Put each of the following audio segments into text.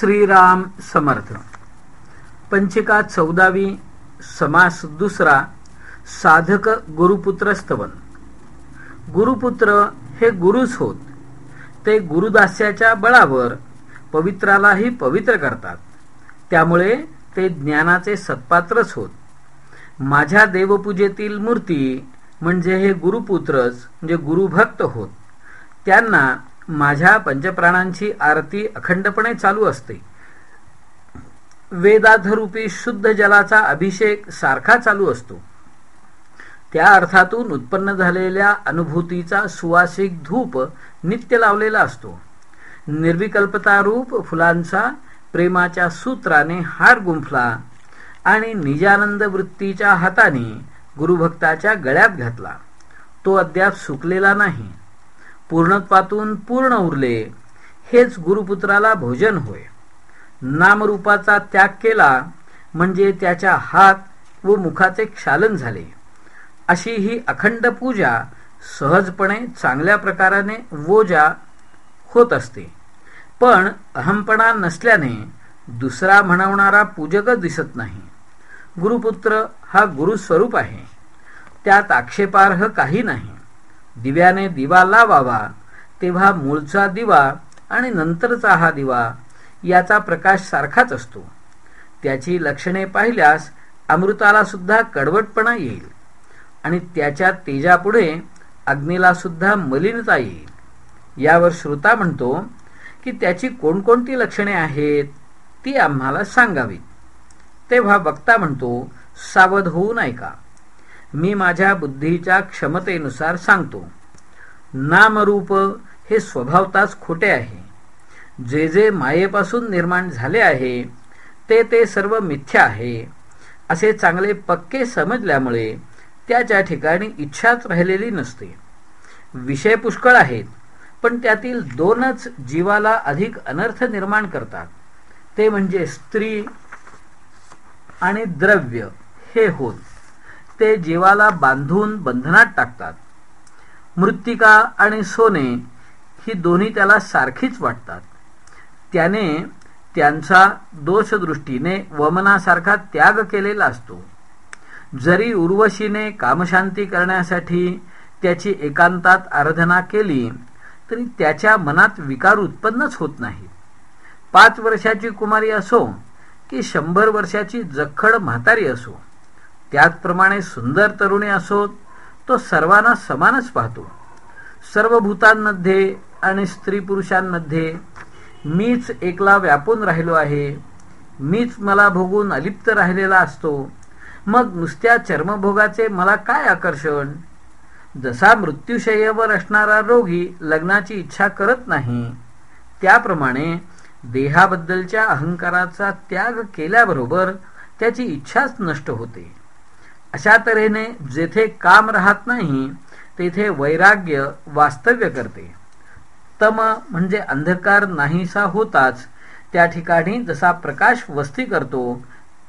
श्रीराम समर्थ. पंचिका चौदावी समास दुसरा साधक गुरुपुत्र स्तवन गुरुपुत्र हे गुरुच होत. ते गुरुदास्याच्या बळावर पवित्रालाही पवित्र करतात. त्यामुळे ते ज्ञानाचे सत्पात्रच होत. माझ्या देवपूजेतील मूर्ती म्हणजे हे गुरुपुत्रच म्हणजे गुरुभक्त होत. त्यांना माझ्या पंचप्राणांची आरती अखंडपणे चालू असते. वेदाधरूपी शुद्ध जलाचा अभिषेक सारखा चालू असतो. त्या अर्थातून उत्पन्न झालेल्या अनुभूतीचा सुवासिक धूप नित्य लावलेला असतो. निर्विकल्पतारूप फुलांचा प्रेमाच्या सूत्राने हार गुंफला आणि निजानंद वृत्तीच्या हाताने गुरुभक्ताच्या गळ्यात घातला. तो अद्याप सुकलेला नाही. पूर्णत्वातून पूर्ण उरले. हेच गुरुपुत्राला भोजन होय. नामरूपाचा त्याग केला म्हणजे त्याच्या हात व मुखाचे क्षालन झाले. अशी ही अखंड पूजा सहजपणे चांगल्या प्रकाराने वोजा होत असते. पण अहमपणा नसल्याने दुसरा म्हणवणारा पूजकच दिसत नाही. गुरुपुत्र हा गुरुस्वरूप आहे. त्यात आक्षेपार्ह काही नाही. दिव्याने दिवा लावावा तेव्हा मूळचा दिवा आणि नंतरचा हा दिवा याचा प्रकाश सारखाच असतो. त्याची लक्षणे पाहिल्यास अमृताला सुद्धा कडवटपणा येईल आणि त्याच्या तेजापुढे अग्नीला सुद्धा मलिनता येईल. यावर श्रोता म्हणतो की त्याची कोणकोणती लक्षणे आहेत ती आम्हाला सांगावीत. तेव्हा वक्ता म्हणतो सावध होऊ नये का मी माझ्या बुद्धीच्या क्षमतेनुसार सांगतो. नामरूप हे स्वभावताच खोटे आहे. जे जे मायेपासून निर्माण झाले आहे ते ते सर्व मिथ्या आहे. असे चांगले पक्के समजल्यामुळे त्याच्या ठिकाणी इच्छाच राहिलेली नसते. विषय पुष्कळ आहेत पण त्यातील दोनच जीवाला अधिक अनर्थ निर्माण करतात. ते म्हणजे स्त्री आणि द्रव्य. हे होत ते जीवाला बांधून बंधनात टाकतात. मृत्तिका आणि सोने ही दोन्ही त्याला सारखीच वाटतात. त्याने त्यांचा दोषदृष्टीने वमनासारखा त्याग केलेला असतो. जरी उर्वशीने कामशांती करण्यासाठी त्याची एकांतात आराधना केली तरी त्याच्या मनात विकार उत्पन्नच होत नाही. पाच वर्षाची कुमारी असो की शंभर वर्षाची जखड म्हातारी असो त्याचप्रमाणे सुंदर तरुणी असोत तो सर्वांना समानच पाहतो. सर्व भूतांमध्ये आणि स्त्री पुरुषांमध्ये मीच एकला व्यापून राहिलो आहे मीच मला भोगून अलिप्त राहिलेला असतो. मग नुसत्या चर्मभोगाचे मला काय आकर्षण? जसा मृत्यूशय्यावर असणारा रोगी लग्नाची इच्छा करत नाही त्याप्रमाणे देहाबद्दलच्या अहंकाराचा त्याग केल्याबरोबर त्याची इच्छाच नष्ट होते. अशा तऱ्हेने जेथे काम राहत नाही तेथे वैराग्य वास्तव्य करते. तम म्हणजे अंधकार नाहीसा होताच. त्या ठिकाणी जसा प्रकाश वस्ती करतो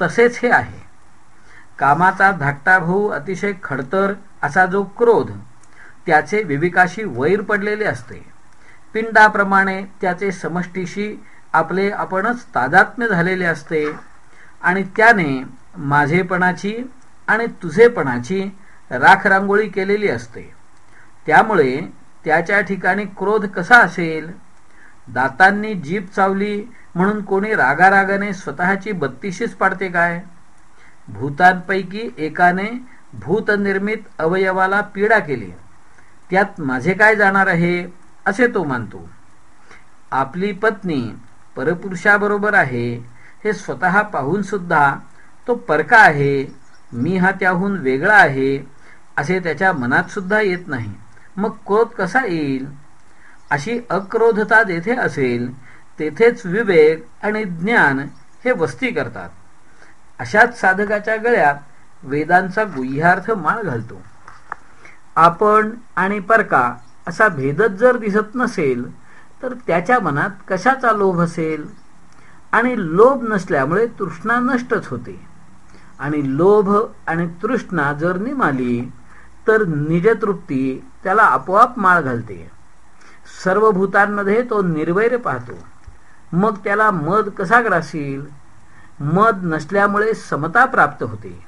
तसेच हे आहे. कामाचा धाकटा भाऊ अतिशय खडतर असा जो क्रोध त्याचे विविकाशी वैर पडलेले असते. पिंडाप्रमाणे त्याचे समष्टीशी आपले आपणच तादात्म्य झालेले असते आणि त्याने माझेपणाची आणि तुझेपणाची राखरांगोळी केलेली असते. त्यामुळे त्याच्या ठिकाणी क्रोध कसा असेल? दातांनी जीप चावली म्हणून कोणी रागारागाने स्वतःची बत्तीशीच पाडते काय? भूतांपैकी एकाने भूतनिर्मित अवयवाला पीडा केली. त्यात माझे काय जाणार आहे? असे तो मानतो. आपली पत्नी परपुरुषाबरोबर आहे हे स्वतः पाहून सुद्धा तो परका आहे. मी हा त्याहून वेगळा आहे असे त्याच्या मनात सुद्धा येत नाही. मग क्रोध कसा येईल? अशी अक्रोधता जेथे असेल तेथेच विवेक आणि ज्ञान हे वस्ती करतात. अशाच साधकाच्या गळ्यात वेदांचा गुह्यार्थ माळ घालतो. आपण आणि परका असा भेदच जर दिसत नसेल तर त्याच्या मनात कशाचा लोभ असेल? आणि लोभ नसल्यामुळे तृष्णा नष्टच होते. आणि लोभ आणि तृष्णा जर निमाली तर निजतृप्ती त्याला आपोआप माळ घालते. सर्व भूतांमध्ये तो निर्वैर पाहतो. मग त्याला मद कसा ग्रासील? मद नसल्यामुळे समता प्राप्त होते.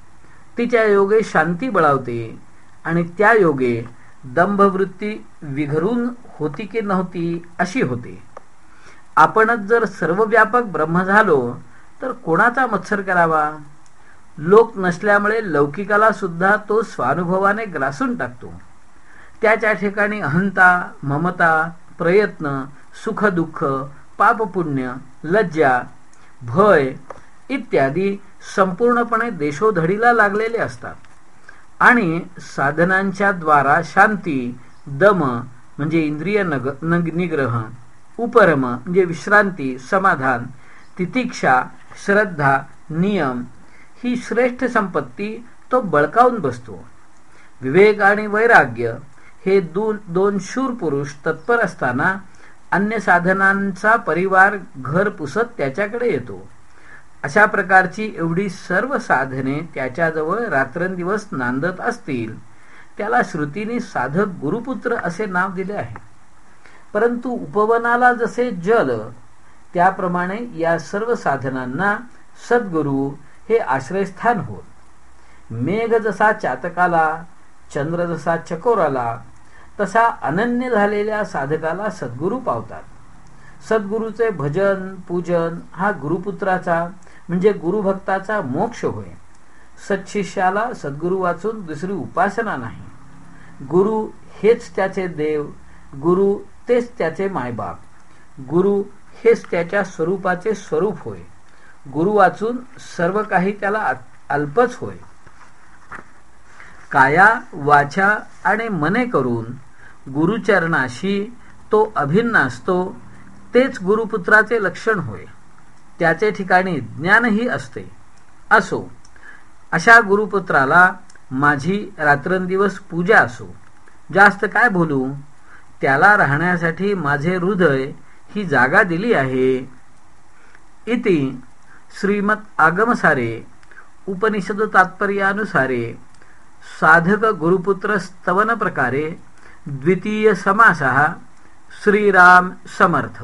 तिच्या योगे शांती बळावते आणि त्या योगे दंभवृत्ती विघरून होती की नव्हती अशी होते. आपणच जर सर्वव्यापक ब्रह्म झालो तर कोणाचा मत्सर करावा? लोक नसल्यामुळे लौकिकाला सुद्धा तो स्वानुभवाने ग्रासून टाकतो. त्याच्या ठिकाणी अहंता ममता प्रयत्न सुख दुःख पापपुण्य लज्जा भय इत्यादी संपूर्णपणे देशोधडीला लागलेले असतात. आणि साधनांच्या द्वारा शांती दम म्हणजे इंद्रिय नग निग्रह उपरम म्हणजे विश्रांती समाधान तितिक्षा श्रद्धा नियम ही श्रेष्ठ संपत्ती तो बळकावून बसतो. विवेक आणि वैराग्य हे दोन दोन शूर पुरुष तत्पर असताना अन्य साधनांचा परिवार घर पुसत त्याच्याकडे येतो. अशा प्रकारची एवढी सर्व साधने त्याच्याजवळ रात्रंदिवस नांदत असतील त्याला श्रुतीने साधक गुरुपुत्र असे नाव दिले आहे. परंतु उपवनाला जसे जल त्याप्रमाणे या सर्व साधनांना सद्गुरु हे आश्रयस्थान होत. मेघ जसा चातकाला चंद्र जसा चकोराला तसा अनन्य झालेल्या साधकाला सद्गुरु पावतात. सद्गुरूचे भजन पूजन हा गुरुपुत्राचा म्हणजे गुरुभक्ताचा मोक्ष होय. सत्शिष्याला सद्गुरु वाचून दुसरी उपासना नाही. गुरु हेच त्याचे देव गुरु तेच त्याचे मायबाप गुरु हेच त्याच्या स्वरूपाचे स्वरूप होय. गुरु वाचून सर्व काही त्याला अल्पच होय. काया वाचा आणि मने करून गुरुचरणाशी तो अभिन्न असतो तेच गुरुपुत्राचे लक्षण होय. त्याचे ठिकाणी ज्ञानही असते. असो अशा गुरुपुत्राला माझी रात्रंदिवस पूजा असो. जास्त काय बोलू? त्याला राहण्यासाठी माझे हृदय ही जागा दिली आहे. इति श्रीमत आगमसारे उपनिषद तात्पर्यानुसारे साधक गुरुपुत्र स्तवन प्रकारे द्वितीय समासः श्रीराम समर्थ।